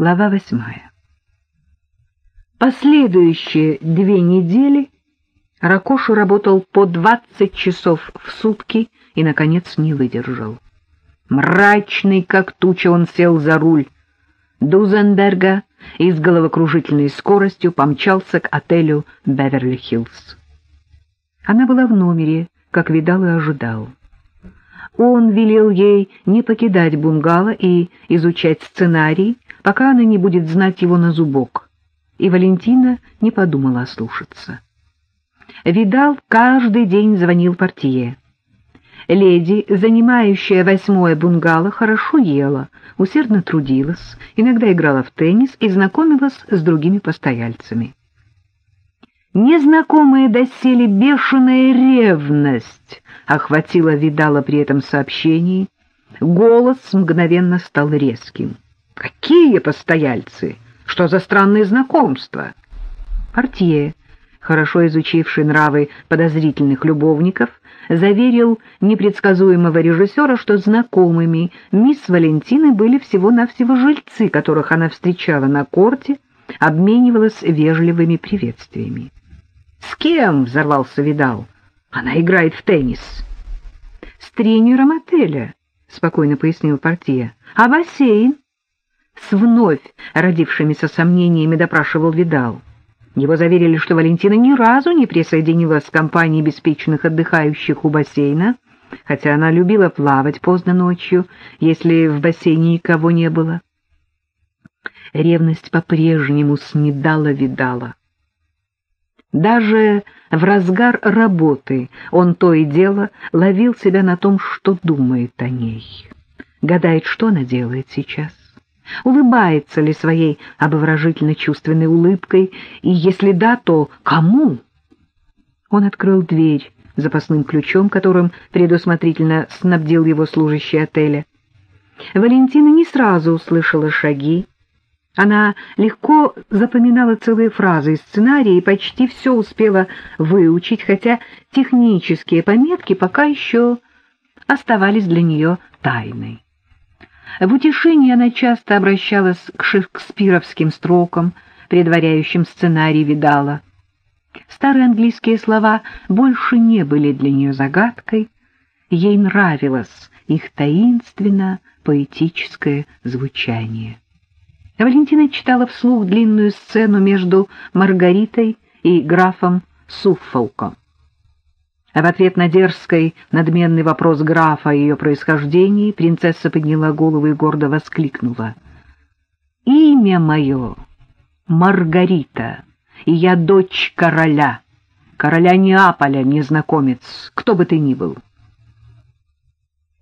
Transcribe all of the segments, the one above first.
Глава восьмая. Последующие две недели Ракошу работал по двадцать часов в сутки и, наконец, не выдержал. Мрачный, как туча, он сел за руль Дузенберга и с головокружительной скоростью помчался к отелю «Беверли-Хиллз». Она была в номере, как видал и ожидал. Он велел ей не покидать бунгало и изучать сценарий, пока она не будет знать его на зубок, и Валентина не подумала ослушаться. Видал каждый день звонил портье. Леди, занимающая восьмое бунгало, хорошо ела, усердно трудилась, иногда играла в теннис и знакомилась с другими постояльцами. Незнакомая доселе бешеная ревность охватила Видала при этом сообщении. Голос мгновенно стал резким. «Какие постояльцы? Что за странные знакомства?» Портье хорошо изучивший нравы подозрительных любовников, заверил непредсказуемого режиссера, что знакомыми мисс Валентины были всего-навсего жильцы, которых она встречала на корте, обменивалась вежливыми приветствиями. «С кем?» — взорвался Видал. «Она играет в теннис». «С тренером отеля», — спокойно пояснил партия. «А бассейн?» С вновь родившимися сомнениями допрашивал Видал. Его заверили, что Валентина ни разу не присоединилась к компании беспечных отдыхающих у бассейна, хотя она любила плавать поздно ночью, если в бассейне никого не было. Ревность по-прежнему снедала-видала. Даже в разгар работы он то и дело ловил себя на том, что думает о ней. Гадает, что она делает сейчас улыбается ли своей обворожительно-чувственной улыбкой, и если да, то кому? Он открыл дверь запасным ключом, которым предусмотрительно снабдил его служащий отеля. Валентина не сразу услышала шаги. Она легко запоминала целые фразы из сценария и почти все успела выучить, хотя технические пометки пока еще оставались для нее тайной. В утешении она часто обращалась к шекспировским строкам, предваряющим сценарий Видала. Старые английские слова больше не были для нее загадкой, ей нравилось их таинственно-поэтическое звучание. Валентина читала вслух длинную сцену между Маргаритой и графом Суффолком. А в ответ на дерзкий, надменный вопрос графа о ее происхождении принцесса подняла голову и гордо воскликнула. «Имя мое Маргарита, и я дочь короля, короля Неаполя, незнакомец, кто бы ты ни был».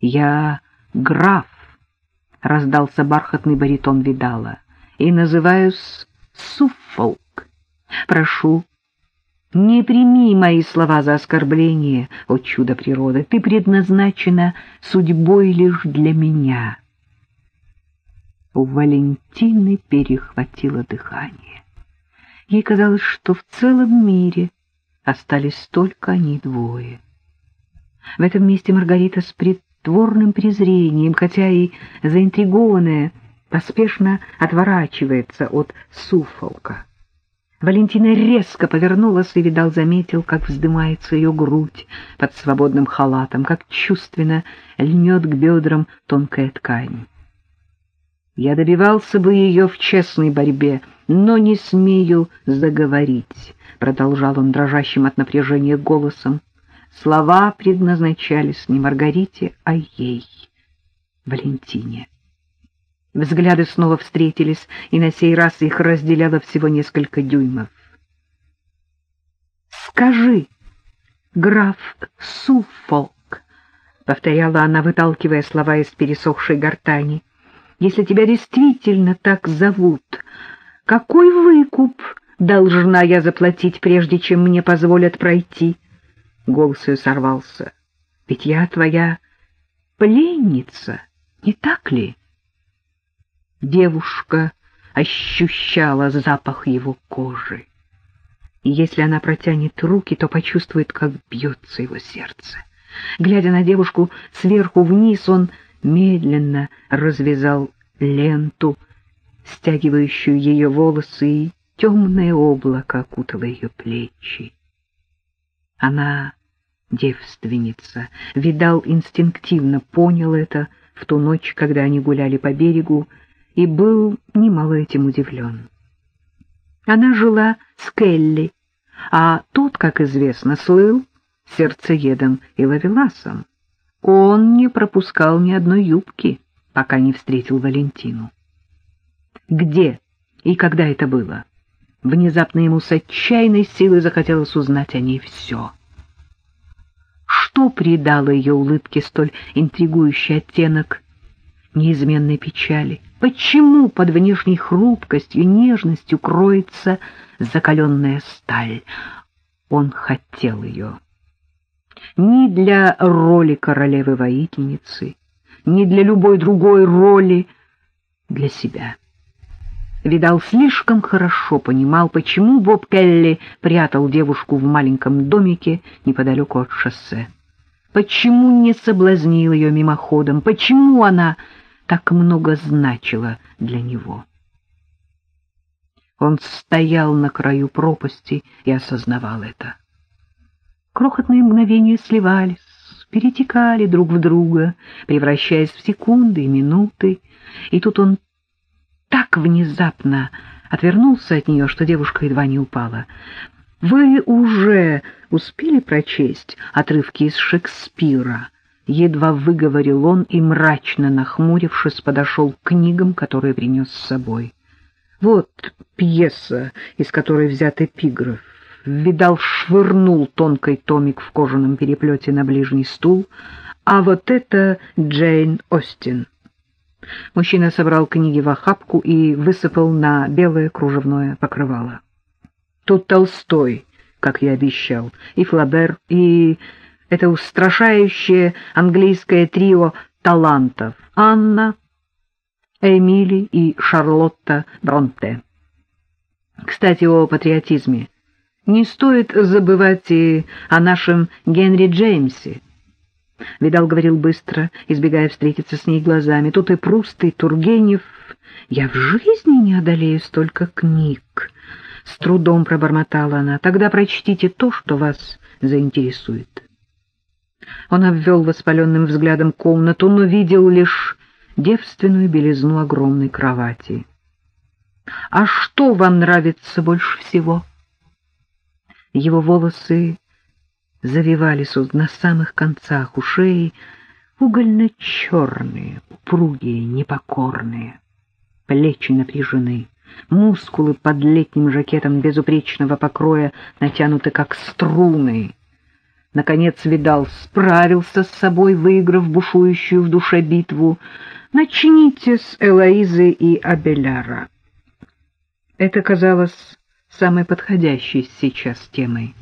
«Я граф», — раздался бархатный баритон Видала, — «и называюсь Суффолк. Прошу, не прими мои слова за оскорбление, о чудо природы, ты предназначена судьбой лишь для меня. У Валентины перехватило дыхание. Ей казалось, что в целом мире остались только они двое. В этом месте Маргарита с притворным презрением, хотя и заинтригованная, поспешно отворачивается от суфолка. Валентина резко повернулась, и Видал заметил, как вздымается ее грудь под свободным халатом, как чувственно льнет к бедрам тонкая ткань. Я добивался бы ее в честной борьбе, но не смею заговорить, — продолжал он дрожащим от напряжения голосом. Слова предназначались не Маргарите, а ей, Валентине. Взгляды снова встретились, и на сей раз их разделяло всего несколько дюймов. «Скажи, граф Суффолк», — повторяла она, выталкивая слова из пересохшей гортани, — «если тебя действительно так зовут, какой выкуп должна я заплатить, прежде чем мне позволят пройти?» Голос ее сорвался. «Ведь я твоя пленница, не так ли?» Девушка ощущала запах его кожи. И если она протянет руки, то почувствует, как бьется его сердце. Глядя на девушку сверху вниз, он медленно развязал ленту, стягивающую ее волосы, и темное облако окутало ее плечи. Она девственница. Видал инстинктивно, понял это в ту ночь, когда они гуляли по берегу, и был немало этим удивлен. Она жила с Келли, а тот, как известно, слыл сердцеедом и ловеласом. Он не пропускал ни одной юбки, пока не встретил Валентину. Где и когда это было? Внезапно ему с отчаянной силой захотелось узнать о ней все. Что придало ее улыбке столь интригующий оттенок неизменной печали? Почему под внешней хрупкостью, нежностью кроется закаленная сталь? Он хотел ее. Ни для роли королевы-воительницы, ни для любой другой роли, для себя. Видал, слишком хорошо понимал, почему Боб Келли прятал девушку в маленьком домике неподалеку от шоссе. Почему не соблазнил ее мимоходом, почему она так много значила для него. Он стоял на краю пропасти и осознавал это. Крохотные мгновения сливались, перетекали друг в друга, превращаясь в секунды и минуты, и тут он так внезапно отвернулся от нее, что девушка едва не упала. «Вы уже успели прочесть отрывки из Шекспира?» Едва выговорил он и, мрачно нахмурившись, подошел к книгам, которые принес с собой. Вот пьеса, из которой взят эпиграф. Видал, швырнул тонкий томик в кожаном переплете на ближний стул, а вот это Джейн Остин. Мужчина собрал книги в охапку и высыпал на белое кружевное покрывало. Тут Толстой, как я обещал, и Флабер, и это устрашающее английское трио талантов Анна, Эмили и Шарлотта Бронте. Кстати, о патриотизме. Не стоит забывать и о нашем Генри Джеймсе, Видал говорил быстро, избегая встретиться с ней глазами. Тут и Пруст, и Тургенев. Я в жизни не одолею столько книг. С трудом пробормотала она. Тогда прочтите то, что вас заинтересует. Он обвел воспаленным взглядом комнату, но видел лишь девственную белизну огромной кровати. «А что вам нравится больше всего?» Его волосы завивались на самых концах ушей, угольно-черные, упругие, непокорные. Плечи напряжены, мускулы под летним жакетом безупречного покроя натянуты как струны. Наконец, видал, справился с собой, выиграв бушующую в душе битву. «Начните с Элоизы и Абеляра». Это казалось самой подходящей сейчас темой.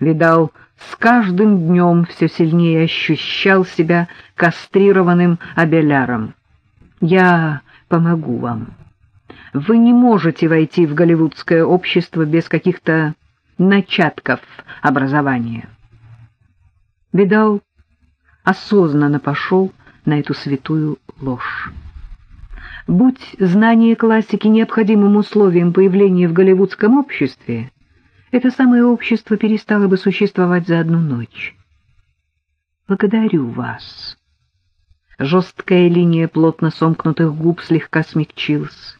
Видал, с каждым днем все сильнее ощущал себя кастрированным абеляром. «Я помогу вам. Вы не можете войти в голливудское общество без каких-то начатков образования». Видал осознанно пошел на эту святую ложь. Будь знание классики необходимым условием появления в голливудском обществе, это самое общество перестало бы существовать за одну ночь. Благодарю вас. Жесткая линия плотно сомкнутых губ слегка смягчилась.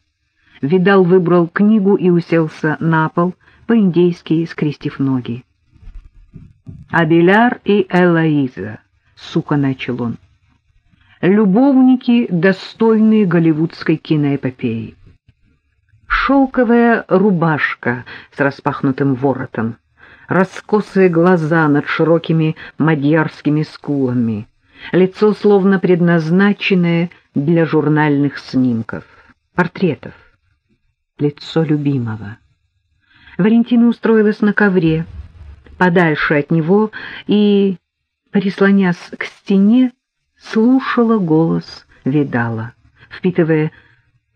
Видал выбрал книгу и уселся на пол, по-индейски скрестив ноги. «Абеляр и Элоиза», — сухо начал он, — «любовники, достойные голливудской киноэпопеи» шелковая рубашка с распахнутым воротом, раскосые глаза над широкими мадьярскими скулами, лицо словно предназначенное для журнальных снимков, портретов, лицо любимого. Валентина устроилась на ковре, подальше от него, и, прислонясь к стене, слушала голос Видала, впитывая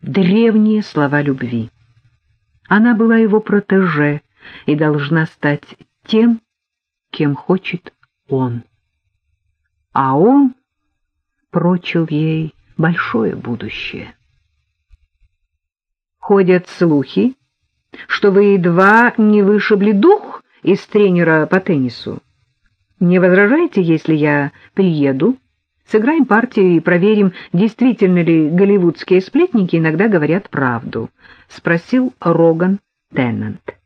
древние слова любви. Она была его протеже и должна стать тем, кем хочет он. А он прочил ей большое будущее. Ходят слухи, что вы едва не вышибли дух из тренера по теннису. Не возражаете, если я приеду, сыграем партию и проверим, действительно ли голливудские сплетники иногда говорят правду? — спросил Роган Теннант.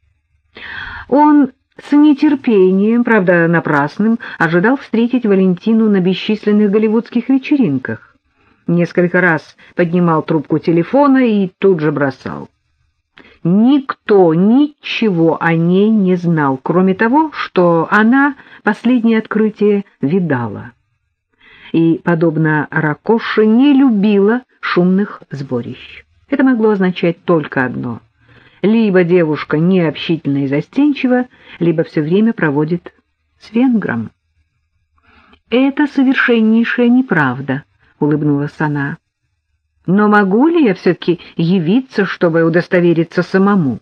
Он с нетерпением, правда напрасным, ожидал встретить Валентину на бесчисленных голливудских вечеринках. Несколько раз поднимал трубку телефона и тут же бросал. Никто ничего о ней не знал, кроме того, что она последнее открытие видала. И, подобно Ракоше, не любила шумных сборищ. Это могло означать только одно. Либо девушка необщительна и застенчива, либо все время проводит с венгром. «Это совершеннейшая неправда», — улыбнулась она. Но могу ли я все-таки явиться, чтобы удостовериться самому?